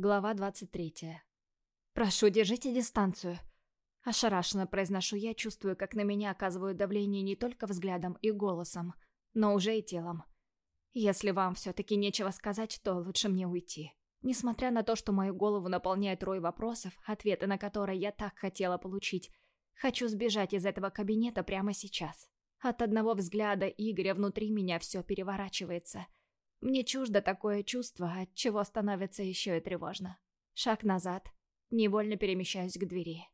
Глава 23. «Прошу, держите дистанцию!» Ошарашенно произношу я, чувствую, как на меня оказывают давление не только взглядом и голосом, но уже и телом. Если вам все-таки нечего сказать, то лучше мне уйти. Несмотря на то, что мою голову наполняет рой вопросов, ответы на которые я так хотела получить, хочу сбежать из этого кабинета прямо сейчас. От одного взгляда Игоря внутри меня все переворачивается. Мне чуждо такое чувство, от чего становится еще и тревожно. Шаг назад. Невольно перемещаюсь к двери.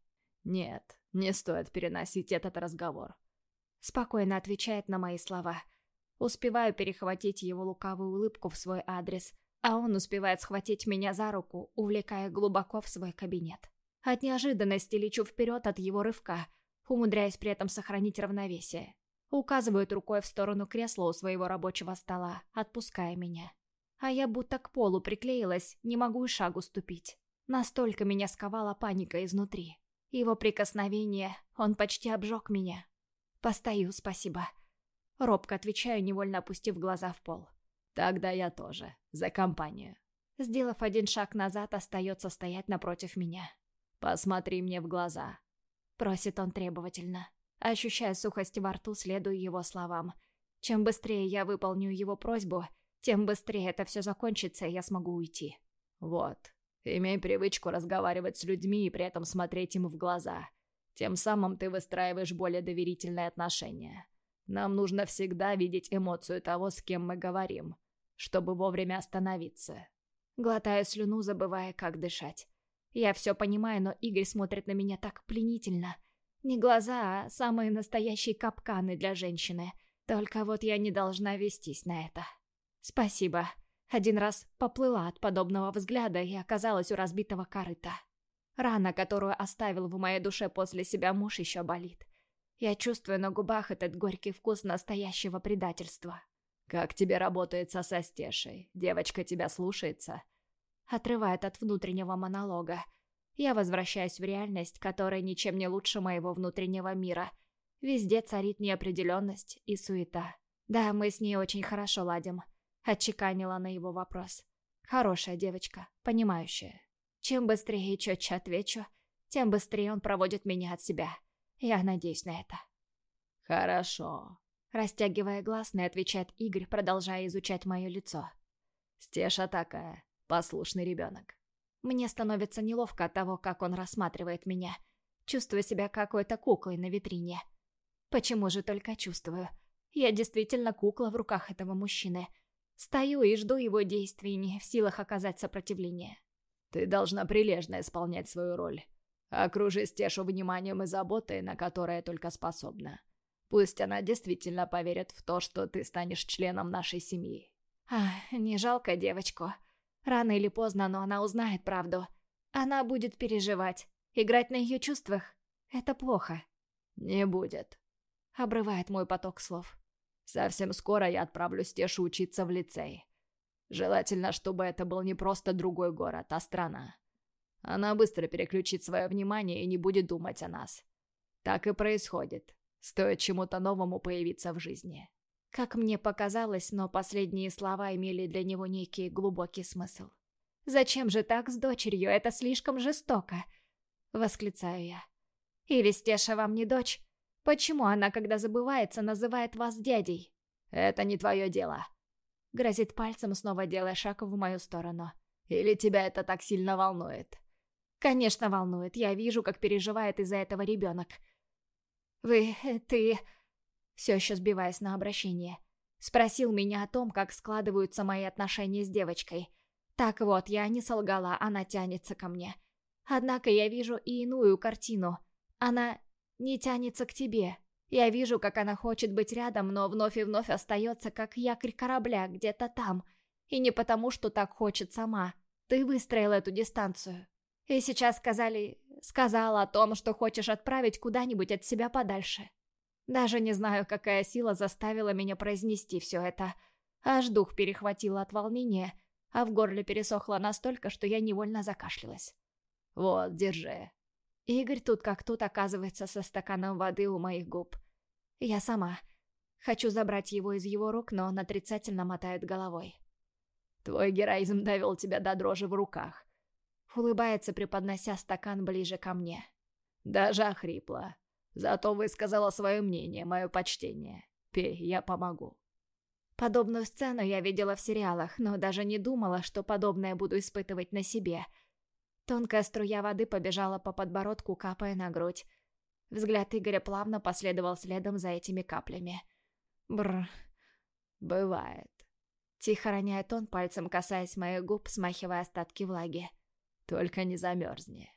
«Нет, не стоит переносить этот разговор», — спокойно отвечает на мои слова. Успеваю перехватить его лукавую улыбку в свой адрес, а он успевает схватить меня за руку, увлекая глубоко в свой кабинет. От неожиданности лечу вперед от его рывка, умудряясь при этом сохранить равновесие. Указывает рукой в сторону кресла у своего рабочего стола, отпуская меня. А я будто к полу приклеилась, не могу и шагу ступить. Настолько меня сковала паника изнутри. Его прикосновение, он почти обжег меня. «Постою, спасибо». Робко отвечаю, невольно опустив глаза в пол. «Тогда я тоже. За компанию». Сделав один шаг назад, остается стоять напротив меня. «Посмотри мне в глаза», — просит он требовательно. Ощущая сухость во рту, следую его словам. Чем быстрее я выполню его просьбу, тем быстрее это все закончится, и я смогу уйти. «Вот, Имей привычку разговаривать с людьми и при этом смотреть им в глаза. Тем самым ты выстраиваешь более доверительные отношения. Нам нужно всегда видеть эмоцию того, с кем мы говорим, чтобы вовремя остановиться. Глотаю слюну, забывая, как дышать. Я все понимаю, но Игорь смотрит на меня так пленительно. Не глаза, а самые настоящие капканы для женщины. Только вот я не должна вестись на это. Спасибо. Один раз поплыла от подобного взгляда и оказалась у разбитого корыта. Рана, которую оставил в моей душе после себя муж, еще болит. Я чувствую на губах этот горький вкус настоящего предательства. «Как тебе работается со Стешей? Девочка тебя слушается?» Отрывает от внутреннего монолога. Я возвращаюсь в реальность, которая ничем не лучше моего внутреннего мира. Везде царит неопределенность и суета. Да, мы с ней очень хорошо ладим. Отчеканила на его вопрос. Хорошая девочка, понимающая. Чем быстрее и четче отвечу, тем быстрее он проводит меня от себя. Я надеюсь на это. Хорошо. Растягивая гласный, отвечает Игорь, продолжая изучать мое лицо. Стеша такая, послушный ребенок. Мне становится неловко от того, как он рассматривает меня. Чувствую себя какой-то куклой на витрине. Почему же только чувствую? Я действительно кукла в руках этого мужчины — Стою и жду его действий, не в силах оказать сопротивление. Ты должна прилежно исполнять свою роль. Окружи Стешу вниманием и заботой, на которое только способна. Пусть она действительно поверит в то, что ты станешь членом нашей семьи. Ах, не жалко девочку. Рано или поздно, но она узнает правду. Она будет переживать, играть на ее чувствах. Это плохо. Не будет. Обрывает мой поток слов. Совсем скоро я отправлю Стешу учиться в лицей. Желательно, чтобы это был не просто другой город, а страна. Она быстро переключит свое внимание и не будет думать о нас. Так и происходит. Стоит чему-то новому появиться в жизни. Как мне показалось, но последние слова имели для него некий глубокий смысл. «Зачем же так с дочерью? Это слишком жестоко!» Восклицаю я. «Или Стеша вам не дочь, Почему она, когда забывается, называет вас дядей? Это не твое дело. Грозит пальцем, снова делая шаг в мою сторону. Или тебя это так сильно волнует? Конечно, волнует. Я вижу, как переживает из-за этого ребенок. Вы... ты... Все еще сбиваясь на обращение. Спросил меня о том, как складываются мои отношения с девочкой. Так вот, я не солгала, она тянется ко мне. Однако я вижу и иную картину. Она не тянется к тебе. Я вижу, как она хочет быть рядом, но вновь и вновь остается, как якорь корабля, где-то там. И не потому, что так хочет сама. Ты выстроил эту дистанцию. И сейчас сказали... Сказала о том, что хочешь отправить куда-нибудь от себя подальше. Даже не знаю, какая сила заставила меня произнести все это. Аж дух перехватило от волнения, а в горле пересохло настолько, что я невольно закашлялась. «Вот, держи», Игорь тут как тут оказывается со стаканом воды у моих губ. Я сама. Хочу забрать его из его рук, но он отрицательно мотает головой. «Твой героизм довел тебя до дрожи в руках. Улыбается, преподнося стакан ближе ко мне. Даже охрипла. Зато высказала свое мнение, мое почтение. Пей, я помогу. Подобную сцену я видела в сериалах, но даже не думала, что подобное буду испытывать на себе. Тонкая струя воды побежала по подбородку, капая на грудь. Взгляд Игоря плавно последовал следом за этими каплями. Бр. Бывает. Тихо роняет он, пальцем касаясь моих губ, смахивая остатки влаги. Только не замерзни.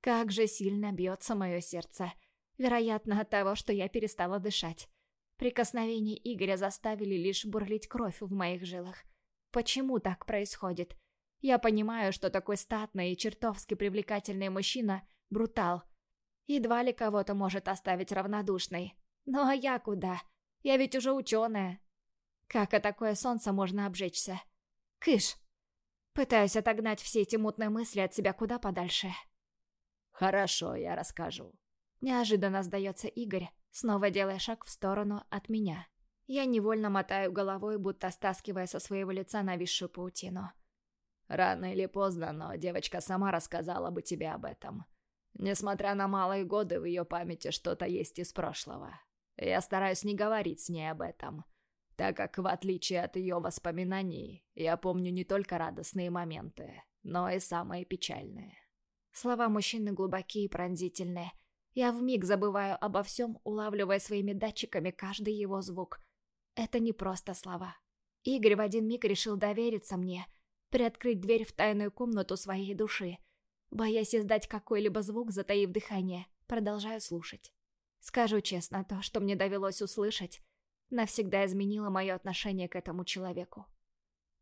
Как же сильно бьется мое сердце. Вероятно, от того, что я перестала дышать. Прикосновения Игоря заставили лишь бурлить кровь в моих жилах. Почему так происходит? Я понимаю, что такой статный и чертовски привлекательный мужчина — брутал. Едва ли кого-то может оставить равнодушной. Ну а я куда? Я ведь уже ученая. Как о такое солнце можно обжечься? Кыш! Пытаюсь отогнать все эти мутные мысли от себя куда подальше. Хорошо, я расскажу. Неожиданно сдается Игорь, снова делая шаг в сторону от меня. Я невольно мотаю головой, будто стаскивая со своего лица нависшую паутину. Рано или поздно, но девочка сама рассказала бы тебе об этом. Несмотря на малые годы, в ее памяти что-то есть из прошлого. Я стараюсь не говорить с ней об этом, так как, в отличие от ее воспоминаний, я помню не только радостные моменты, но и самые печальные. Слова мужчины глубокие и пронзительные – я вмиг забываю обо всем, улавливая своими датчиками каждый его звук. Это не просто слова. Игорь в один миг решил довериться мне, приоткрыть дверь в тайную комнату своей души. Боясь издать какой-либо звук, затаив дыхание, продолжаю слушать. Скажу честно, то, что мне довелось услышать, навсегда изменило мое отношение к этому человеку.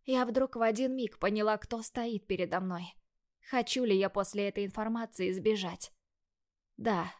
Я вдруг в один миг поняла, кто стоит передо мной. Хочу ли я после этой информации сбежать? Да,